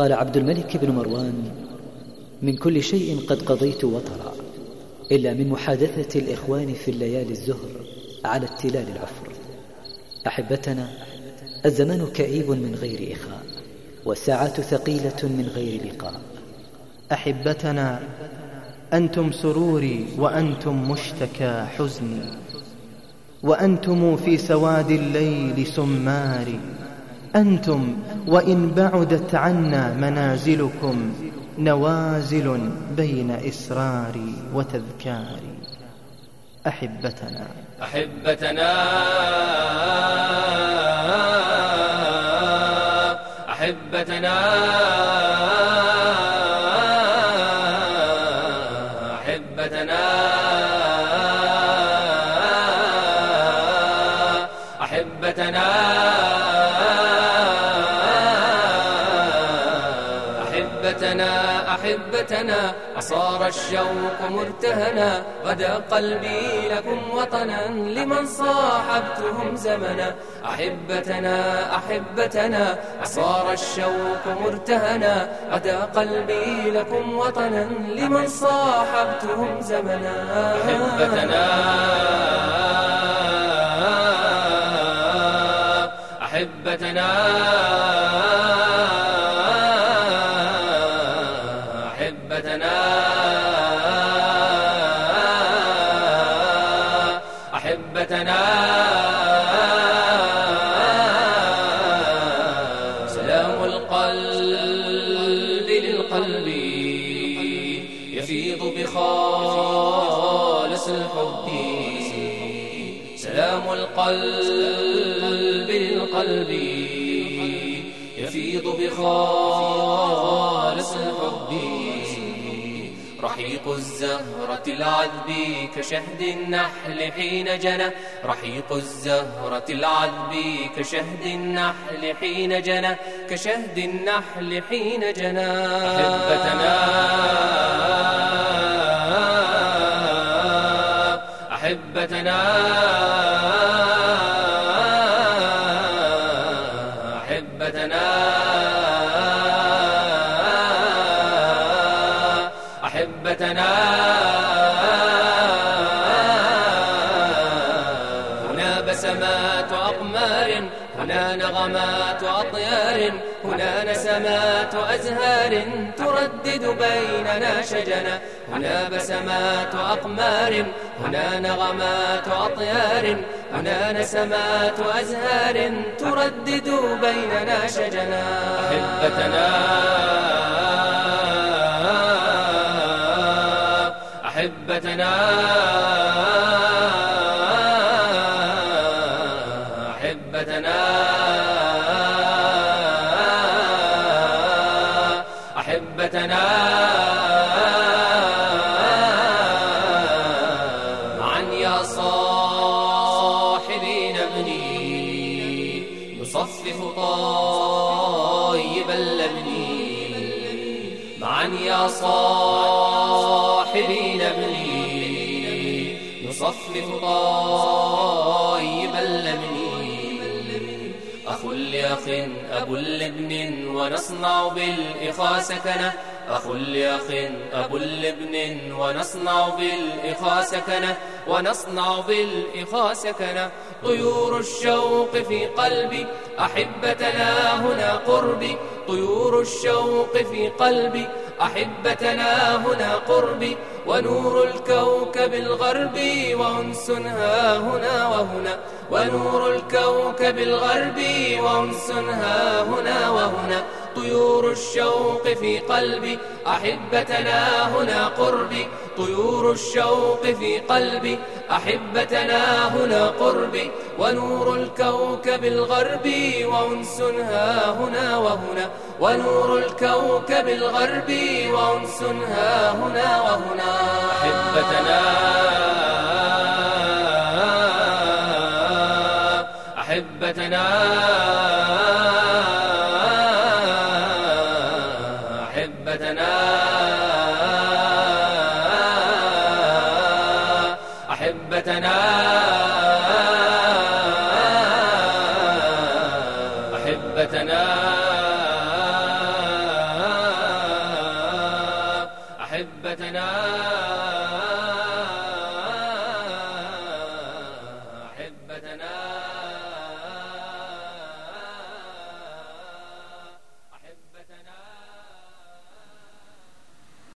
قال عبد الملك بن مروان من كل شيء قد قضيت وطرا إلا من محادثة الإخوان في الليالي الزهر على التلال العفر. أحبتنا الزمان كئيب من غير إخاء والساعات ثقيلة من غير لقاء. أحبتنا أنتم سروري وأنتم مشتكى حزني وأنتم في سواد الليل سماري. أنتم وإن بعدت عنا منازلكم نوازل بين إسراري وتذكاري. أحبتنا. أحبتنا. أحبتنا. أحبتنا. أحبتنا أحبتنا. أصار الشوق مرتهنا. غدا قلبي لكم وطنا لمن صاحبتهم زمنا. أحبتنا أحبتنا. أصار الشوق مرتهنا. غدا قلبي لكم وطنا لمن صاحبتهم زمنا. أحبتنا. أحبتنا. بخالص الحب. سلام القلب للقلب. يفيض بخالص الحب. رحيق الزهرة العذب كشهد النحل حين جنى. رحيق الزهرة العذب كشهد النحل حين جنى. كشهد النحل حين جنى. أحبتنا أحبتنا. أحبتنا. هنا بسمات أقمار هنا نغمات أطيار هنا نسمات أزهار تردد بيننا شجنا هنا بسمات أقمار هنا نغمات أطيار هنا نسمات أزهار تردد بيننا شجنا. أحبتنا أحبتنا. أحبتنا أحبتنا. عن يا صاحبي نبني. يصفف طيب اللبن معا يا صاحبي نبني. نصفف طيب أخ لأخ أبو لابن ونصنع بالإخاء سكنة أخ لأخ أبو لابن ونصنع بالإخاء سكنة ونصنع بالإخاء سكنة طيور الشوق في قلبي أحبتنا هنا قربي. طيور الشوق في قلبي أحبتنا هنا قربي ونور الكوكب الغربي وأنس ها هنا وهنا ونور الكوكب الغربي وأنس ها هنا وهنا طيور الشوق في قلبي أحبتنا هنا قربي. طيور الشوق في قلبي أحبتنا هنا قربي. ونور الكوكب الغربي وأنس ها هنا وهنا. ونور الكوكب الغربي وأنس ها هنا وهنا. أحبتنا أحبتنا أحبتنا. رحلتنا أحبتنا. أحبتنا. أحبتنا.